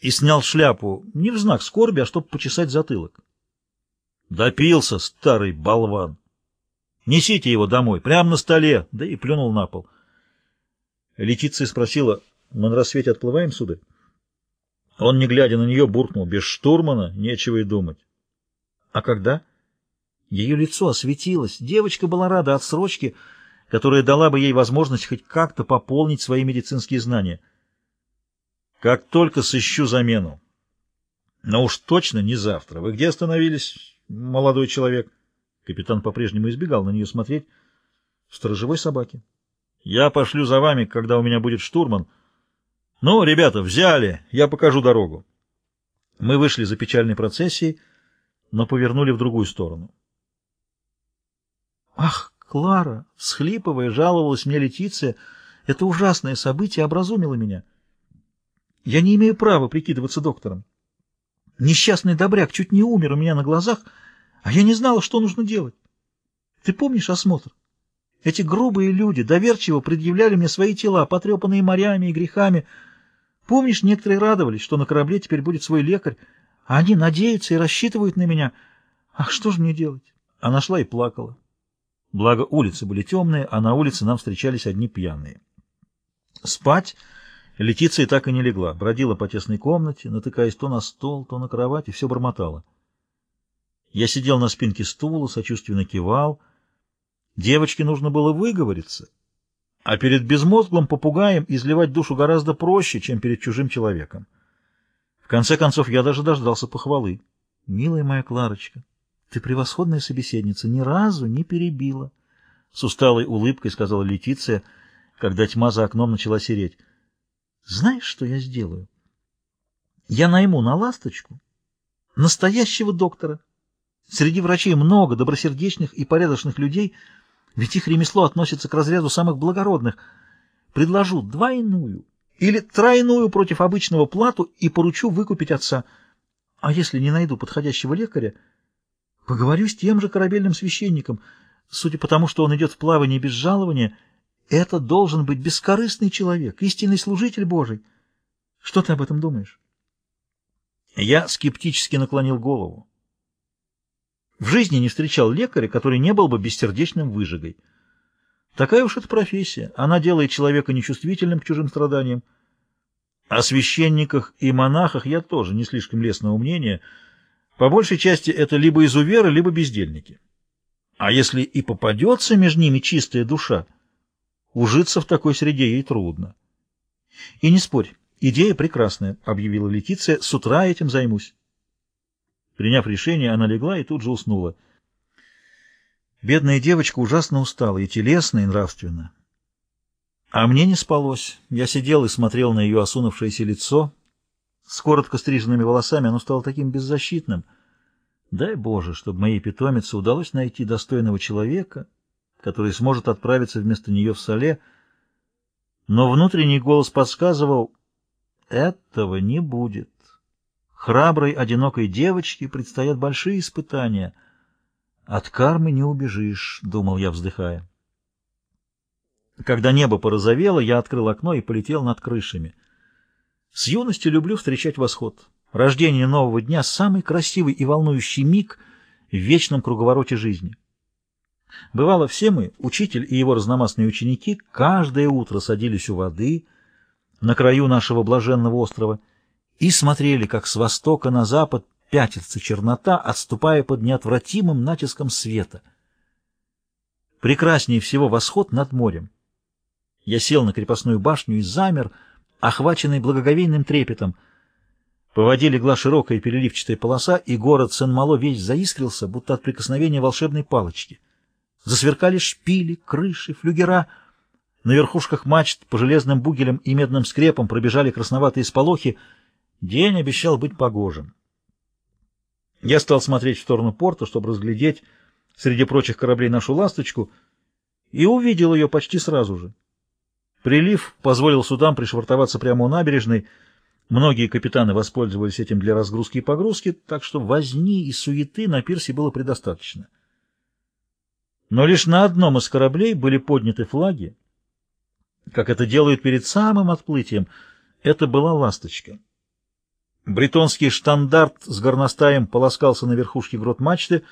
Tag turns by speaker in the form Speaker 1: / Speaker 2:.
Speaker 1: и снял шляпу не в знак скорби, а чтобы почесать затылок. Допился, старый болван. Несите его домой, прямо на столе, да и плюнул на пол. Летиция спросила, мы на рассвете отплываем, сударь? Он, не глядя на нее, буркнул, без штурмана нечего и думать. А когда? Ее лицо осветилось, девочка была рада отсрочке, которая дала бы ей возможность хоть как-то пополнить свои медицинские знания. Как только сыщу замену. Но уж точно не завтра. Вы где остановились, молодой человек? Капитан по-прежнему избегал на нее смотреть. В сторожевой собаке. Я пошлю за вами, когда у меня будет штурман. Ну, ребята, взяли, я покажу дорогу. Мы вышли за печальной процессией, но повернули в другую сторону. Ах, Клара, всхлипывая, жаловалась мне Летиция, это ужасное событие образумило меня. Я не имею права прикидываться доктором. Несчастный добряк чуть не умер у меня на глазах, а я не знала, что нужно делать. Ты помнишь осмотр? Эти грубые люди доверчиво предъявляли мне свои тела, потрепанные морями и грехами. Помнишь, некоторые радовались, что на корабле теперь будет свой лекарь, а они надеются и рассчитывают на меня. Ах, что же мне делать? Она шла и плакала. Благо, улицы были темные, а на улице нам встречались одни пьяные. Спать Летиция так и не легла, бродила по тесной комнате, натыкаясь то на стол, то на кровать, и все бормотала. Я сидел на спинке стула, сочувственно кивал, Девочке нужно было выговориться, а перед безмозглым попугаем изливать душу гораздо проще, чем перед чужим человеком. В конце концов, я даже дождался похвалы. «Милая моя Кларочка, ты превосходная собеседница, ни разу не перебила». С усталой улыбкой сказала Летиция, когда тьма за окном начала сереть. «Знаешь, что я сделаю? Я найму на ласточку настоящего доктора. Среди врачей много добросердечных и порядочных людей — ведь их ремесло относится к разряду самых благородных. Предложу двойную или тройную против обычного плату и поручу выкупить отца. А если не найду подходящего лекаря, поговорю с тем же корабельным священником. Судя по тому, что он идет в плавание без жалования, это должен быть бескорыстный человек, истинный служитель Божий. Что ты об этом думаешь? Я скептически наклонил голову. В жизни не встречал лекаря, который не был бы бессердечным выжигой. Такая уж эта профессия. Она делает человека нечувствительным к чужим страданиям. О священниках и монахах я тоже не слишком лестного мнения. По большей части это либо изуверы, либо бездельники. А если и попадется между ними чистая душа, ужиться в такой среде ей трудно. И не спорь, идея прекрасная, объявила Летиция, с утра этим займусь. Приняв решение, она легла и тут же уснула. Бедная девочка ужасно устала и телесно, и нравственно. А мне не спалось. Я сидел и смотрел на ее осунувшееся лицо. С коротко стриженными волосами оно стало таким беззащитным. Дай Боже, чтобы моей питомице удалось найти достойного человека, который сможет отправиться вместо нее в соле. Но внутренний голос подсказывал, этого не будет. Храброй, одинокой девочке предстоят большие испытания. От кармы не убежишь, — думал я, вздыхая. Когда небо порозовело, я открыл окно и полетел над крышами. С юности люблю встречать восход. Рождение нового дня — самый красивый и волнующий миг в вечном круговороте жизни. Бывало, все мы, учитель и его разномастные ученики, каждое утро садились у воды на краю нашего блаженного острова — и смотрели, как с востока на запад пятится чернота, отступая под неотвратимым натиском света. Прекраснее всего восход над морем. Я сел на крепостную башню и замер, охваченный благоговейным трепетом. По воде легла широкая переливчатая полоса, и город Сен-Мало весь заискрился, будто от прикосновения волшебной палочки. Засверкали шпили, крыши, флюгера. На верхушках мачт по железным бугелям и медным скрепам пробежали красноватые сполохи — День обещал быть погожим. Я стал смотреть в сторону порта, чтобы разглядеть среди прочих кораблей нашу ласточку, и увидел ее почти сразу же. Прилив позволил судам пришвартоваться прямо у набережной. Многие капитаны воспользовались этим для разгрузки и погрузки, так что возни и суеты на пирсе было предостаточно. Но лишь на одном из кораблей были подняты флаги, как это делают перед самым отплытием. Это была «Ласточка». Бретонский штандарт с горностаем полоскался на верхушке грот мачты,